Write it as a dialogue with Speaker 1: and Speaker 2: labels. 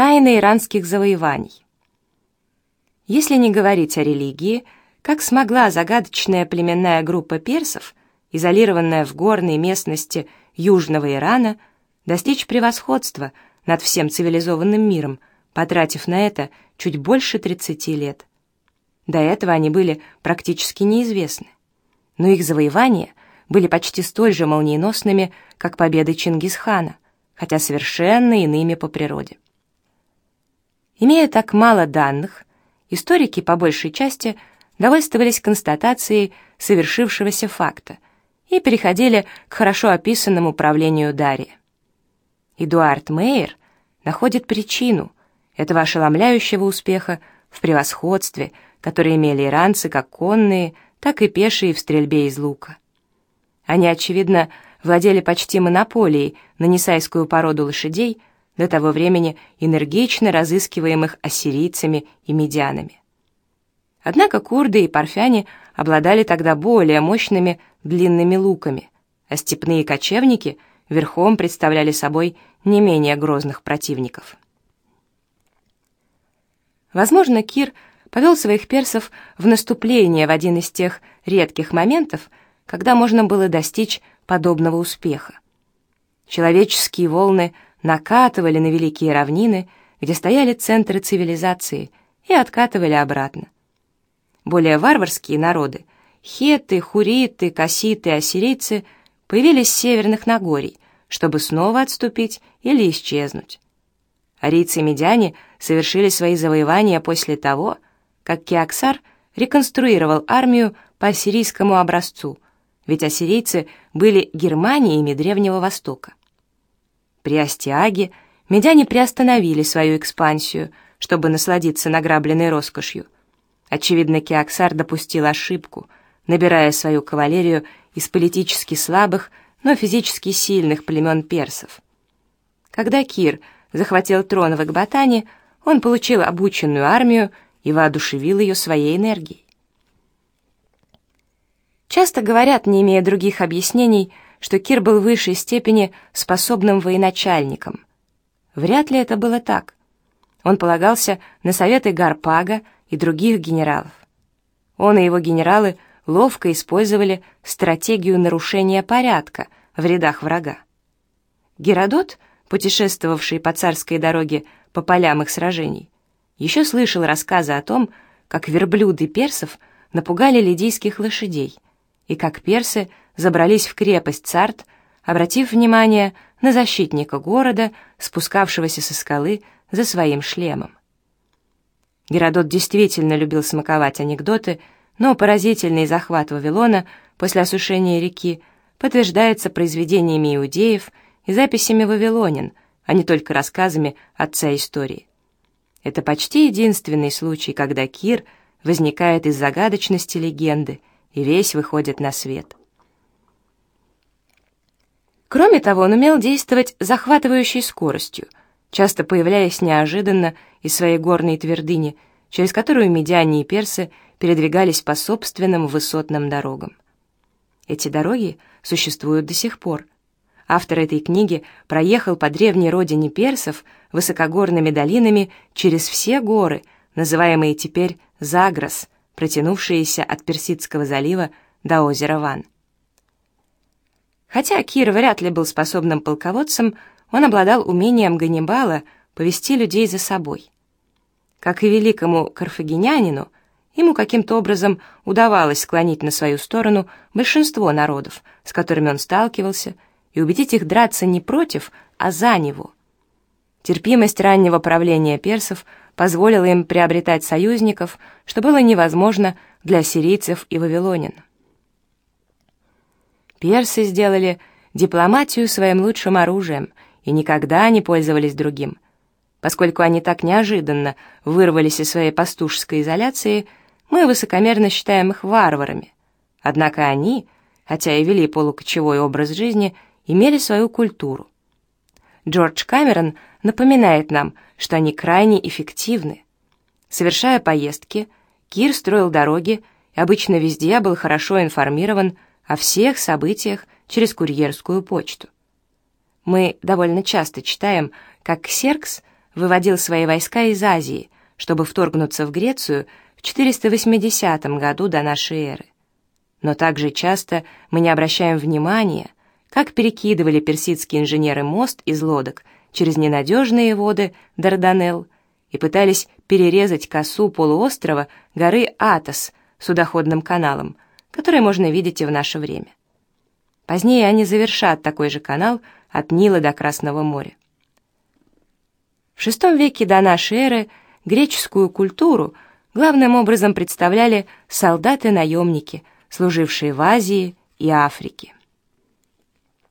Speaker 1: Тайны иранских завоеваний. Если не говорить о религии, как смогла загадочная племенная группа персов, изолированная в горной местности южного Ирана, достичь превосходства над всем цивилизованным миром, потратив на это чуть больше 30 лет. До этого они были практически неизвестны. Но их завоевания были почти столь же молниеносными, как победы Чингисхана, хотя совершенно иными по природе. Имея так мало данных, историки по большей части довольствовались констатацией совершившегося факта и переходили к хорошо описанному правлению Дария. Эдуард Мейер находит причину этого ошеломляющего успеха в превосходстве, которое имели иранцы как конные, так и пешие в стрельбе из лука. Они, очевидно, владели почти монополией на несайскую породу лошадей – до того времени энергично разыскиваемых ассирийцами и медианами. Однако курды и парфяне обладали тогда более мощными длинными луками, а степные кочевники верхом представляли собой не менее грозных противников. Возможно, Кир повел своих персов в наступление в один из тех редких моментов, когда можно было достичь подобного успеха. Человеческие волны – накатывали на великие равнины, где стояли центры цивилизации, и откатывали обратно. Более варварские народы — хеты, хуриты, касситы, ассирийцы — появились с северных Нагорий, чтобы снова отступить или исчезнуть. Арийцы и медяне совершили свои завоевания после того, как Кеоксар реконструировал армию по ассирийскому образцу, ведь ассирийцы были Германиями Древнего Востока. При Астиаге медяне приостановили свою экспансию, чтобы насладиться награбленной роскошью. Очевидно, Кеоксар допустил ошибку, набирая свою кавалерию из политически слабых, но физически сильных племен персов. Когда Кир захватил трон в Экбатане, он получил обученную армию и воодушевил ее своей энергией. Часто говорят, не имея других объяснений, что Кир был в высшей степени способным военачальником. Вряд ли это было так. Он полагался на советы Гарпага и других генералов. Он и его генералы ловко использовали стратегию нарушения порядка в рядах врага. Геродот, путешествовавший по царской дороге по полям их сражений, еще слышал рассказы о том, как верблюды персов напугали лидийских лошадей, и как персы забрались в крепость Царт, обратив внимание на защитника города, спускавшегося со скалы за своим шлемом. Геродот действительно любил смаковать анекдоты, но поразительный захват Вавилона после осушения реки подтверждается произведениями иудеев и записями вавилонин, а не только рассказами отца истории. Это почти единственный случай, когда Кир возникает из загадочности легенды, и весь выходит на свет. Кроме того, он умел действовать захватывающей скоростью, часто появляясь неожиданно из своей горной твердыни, через которую медиане и персы передвигались по собственным высотным дорогам. Эти дороги существуют до сих пор. Автор этой книги проехал по древней родине персов высокогорными долинами через все горы, называемые теперь Загрос, протянувшиеся от Персидского залива до озера Ван. Хотя Кир вряд ли был способным полководцем, он обладал умением Ганнибала повести людей за собой. Как и великому карфагенянину, ему каким-то образом удавалось склонить на свою сторону большинство народов, с которыми он сталкивался, и убедить их драться не против, а за него. Терпимость раннего правления персов позволила им приобретать союзников, что было невозможно для сирийцев и вавилонян. Персы сделали дипломатию своим лучшим оружием и никогда не пользовались другим. Поскольку они так неожиданно вырвались из своей пастушеской изоляции, мы высокомерно считаем их варварами. Однако они, хотя и вели полукочевой образ жизни, имели свою культуру. Джордж Камерон напоминает нам, что они крайне эффективны. Совершая поездки, Кир строил дороги и обычно везде был хорошо информирован о всех событиях через курьерскую почту. Мы довольно часто читаем, как Ксеркс выводил свои войска из Азии, чтобы вторгнуться в Грецию в 480 году до нашей эры. Но также часто мы не обращаем внимания, как перекидывали персидские инженеры мост из лодок через ненадежные воды Дарданелл и пытались перерезать косу полуострова горы Атос судоходным каналом, который можно видеть и в наше время. Позднее они завершат такой же канал от Нила до Красного моря. В VI веке до нашей эры греческую культуру главным образом представляли солдаты-наемники, служившие в Азии и Африке.